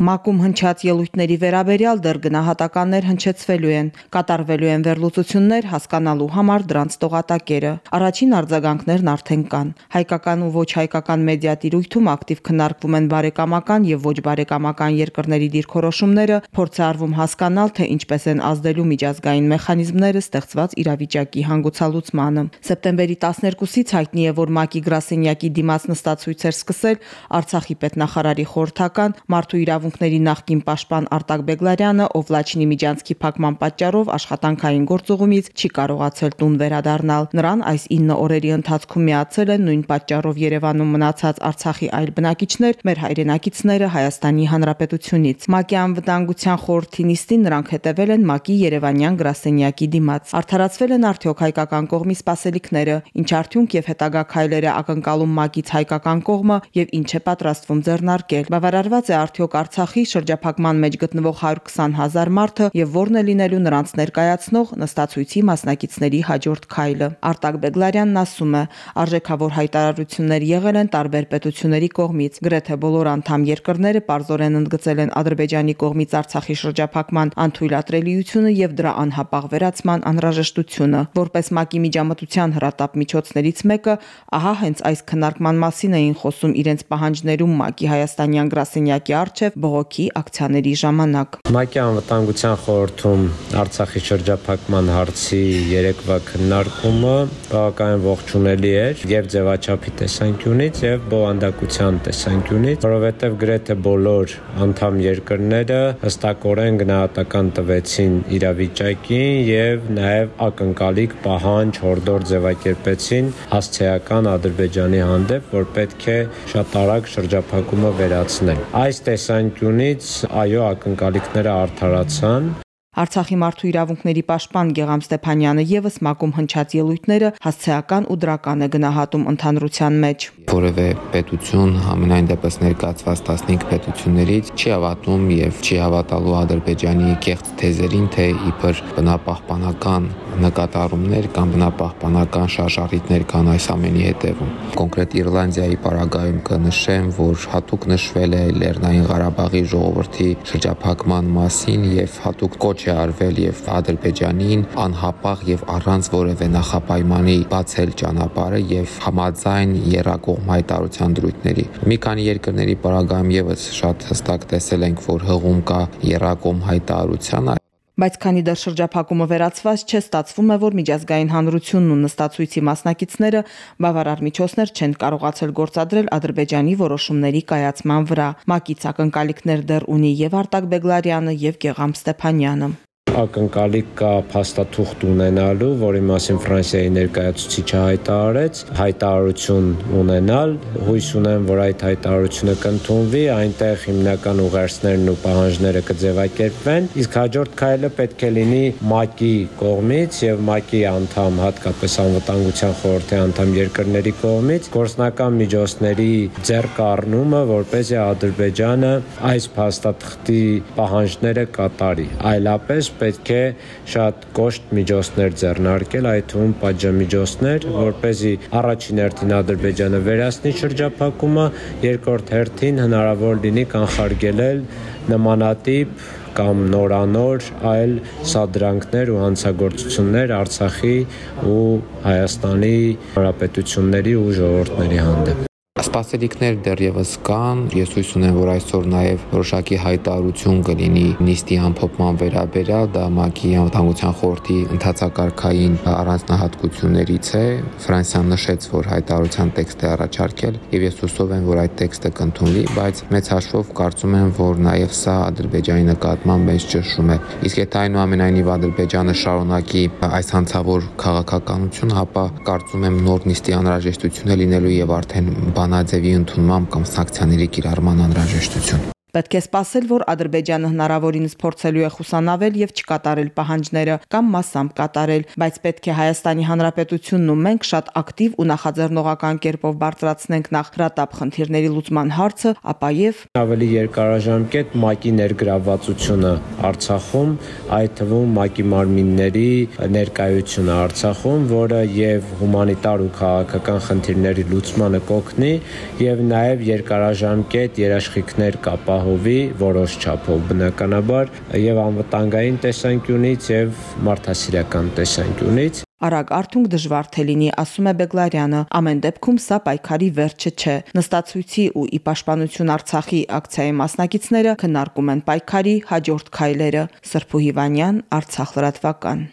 Մակում հնչած ելույթների վերաբերյալ դեռ գնահատականներ հնչեցվելու են, կատարվելու են վերլուծություններ հասկանալու համար դրանց տողատակերը։ Առաջին արձագանքներն արդեն կան։ Հայկական ու ոչ հայկական մեդիա տիրույթում ակտիվ քննարկվում են բարեկամական եւ ոչ բարեկամական երկրների դիրքորոշումները, փորձ է արվում հասկանալ, թե ինչպես են ազդելու միջազգային մեխանիզմները ստեղծված իրավիճակի հանգուցալուծմանը։ Սեպտեմբերի 12-ից հայտնի է, որ ՄԱԿ-ի գրասենյակի դիմաց նստածույց էր սկսել Արցախի պետնախարարի խորհրդական մարդու իրավունք իրավունքների նախկին պաշտպան Արտակ Բեգլարյանը, ով Լաչինի Միջանցքի փակման պատճառով աշխատանքային գործողումից չի կարողացել տուն վերադառնալ։ Նրան այս 9 օրերի ընթացքում միացել են նույն պատճառով Երևանում մնացած Արցախի այլ բնակիչներ, մեր հայրենակիցները Հայաստանի Հանրապետությունից։ ՄԱԿ-ի անվտանգության խորհրդի նիստին նրանք հետևել են ՄԱԿ-ի Երևանյան գրասենյակի դիմաց։ Արդարացվել են արդյոք հայկական կողմի սպասելիքները, ինչ արդյունք եւ հետագա քայլերը ակնկալում ՄԱԿ-ից հայկական կողմը եւ ինչ է պատրաստվում ձեռնարկել։ Բավարարված է արդյոք Արցախ Արցախի շրջափակման մեջ գտնվող 120 հազար մարդը եւ որն է լինելու նրանց ներկայացնող նստածույցի մասնակիցների հաջորդ քայլը։ Արտակ Բեգլարյանն ասում է, արժեքավոր հայտարարություններ եղել են տարբեր պետությունների կողմից։ Գրեթե բոլոր անդամ երկրները պարզորեն ընդգծել են Ադրբեջանի կողմից Արցախի շրջափակման անթույլատրելիությունը եւ դրա անհապաղ վերացման անհրաժեշտությունը։ Որպես ՄԱԿ-ի միջամտության հրատապ միջոցներից մեկը, ահա հենց այս քննարկման մասին էին խոսում իրենց պահանջներում ՄԱԿ-ի Հայաստանյան գրասենյակի արչեվ բողոքի ակցիաների ժամանակ։ ՄԱԿ-ի անվտանգության խորհրդում Արցախի շրջափակման հարցի երեկվա քննարկումը բավականին ողջունելի էր եւ ձևաչափի տեսանկյունից եւ բովանդակության տեսանկյունից, որովհետեւ գրեթե բոլոր անդամ երկրները հստակորեն գնահատական տվեցին իրավիճակին եւ նաեւ ակնկալիք պահանջ հորդոր ձևակերպեցին հասցեական Ադրբեջանի հանդեպ, որ պետք է շատ արագ շրջափակումը վերացնել։ Այս տեսանկյունից տեսանկյունից այո ակնկալիքները արդարացան Արցախի մարդու իրավունքների պաշտպան Գեգամ Ստեփանյանը եւս մակում հնչած ելույթները հասցեական ու դրական է գնահատում ընդհանրության մեջ։ Որևէ պետություն համենայն դեպս ներկայացված 15 պետություններից չի հավատում եւ չի հավատալու Ադրբեջանի կեղծ թեզերին, թե իբր բնապահպանական նկատառումներ կամ բնապահպանական շարժառիթներ կան այս ամենի հետևում։ Կոնկրետ Իռլանդիայի պարագայում կնշեմ, որ հատուկ նշվել է Լեռնային Ղարաբաղի ժողովրդի շրջափակման մասին եւ հատուկ կոչ է արվել եւ Ադրբեջանին անհապաղ եւ առանց որևէ նախապայմանի բացել ճանապարհը եւ համաձայն երակողմ հայտարարության դրույթների։ Մի քանի երկրների պարագայում եւս շատ հստակ տեսել ենք, որ հղում կա երակողմ հայտարարության Բայց քանի դեռ շրջափակումը վերացված չէ, ստացվում է, որ միջազգային հանրությունն ու նստածույցի մասնակիցները բավարար միջոցներ չեն կարողացել գործադրել Ադրբեջանի որոշումների կայացման վրա։ Մակից ակնկալիքներ դեռ ունի եւ Արտակ Բեգլարյանը եւ Գեգամ Ստեփանյանը ակնկալիք կա փաստաթուղթ ունենալու, որի մասին Ֆրանսիայի ներկայացուցիչը հայտարարեց, հայտարարություն ունենալ, հույս ունեմ, որ այդ հայտարարությունը կընդունվի, այնտեղ հիմնական ուղերձներն ու պահանջները կձևակերպվեն, իսկ հաջորդ քայլը պետք է լինի ՄԱԿ-ի կողմից եւ ՄԱԿ-ի անդամ, հատկապես անվտանգության խորհրդի անդամ երկրների կողմից գործնական միջոցների ձեռքառնումը, որպեսզի Ադրբեջանը այս փաստաթղթի պահանջները կատարի։ Այլապես պետք է շատ կոշտ միջոցներ ձեռնարկել, այդ թվում պատժամիջոցներ, որ เป զի առաջին հերթին Ադրբեջանը վերացնի շրջափակումը, երկրորդ հերթին հնարավոր լինի կանխարգելել նմանատիպ կամ նորանոր այլ սադրանքներ ու հանցագործություններ Արցախի ու Հայաստանի հանրապետությունների ու ժողովուրդների հանդեպ Սպասելիքներ դեռևս կան։ Ես հույս ունեմ, որ այսօր նաև որոշակի հայտարարություն կլինի նիստի ամփոփման վերաբերյալ, դա ՄԱԿ-ի անվտանգության խորհրդի ընդհանցակարգային առանձնահատկություններից է։ Ֆրանսիան նշեց, որ հայտարարության տեքստ է առաջարկել, եւ ես հուսով եմ, որ այդ տեքստը կընդունվի, բայց մեծ հաշվով կարծում եմ, որ նաև սա Ադրբեջանի նկատմամբ մեծ ճնշում է։ Իսկ եթե այնուամենայնիվ Ադրբեջանը շարունակի այս հանցավոր քաղաքականությունը, ապա կարծում եմ նոր նիստի անհրաժեշտություն է լինելու եւ արդեն բան բանաձևի ընդունմամբ կամ սանկցիաների կիրառման անհրաժեշտություն։ Պետք է սպասել, որ Ադրբեջանը հնարավորինս փորձելու է խուսանավել եւ չկատարել պահանջները կամ massամբ կատարել, բայց պետք է Հայաստանի Հանրապետությունն ու մենք շատ ակտիվ ու նախաձեռնողական կերպով բարձրացնենք նախ հրատապ խնդիրների լուծման հարցը, ապա եւ ավելի երկարաժամկետ ՄԱԿ-ի ներգրավվածությունը Արցախում, այդ թվում ՄԱԿ-ի մարմինների ներկայությունը Արցախում, որը եւ հումանիտար ու քաղաքական խնդիրների լուծմանը կօգնի եւ նաեւ երկարաժամկետ երաշխիքներ կապահ ապահովի որոշ չափով բնականաբար եւ անվտանգային տեսանկյունից եւ մարդասիրական տեսանկյունից Արագ արթունք դժվար թե լինի, ասում է Բեգլարյանը։ Ամեն դեպքում սա պայքարի վերջը չէ։ Նստածույցի ու ի պաշտպանություն Արցախի ակցիայի մասնակիցները քննարկում են պայքարի հաջորդ քայլերը։ Սրփու Հիվանյան, Արցախ լրատվական։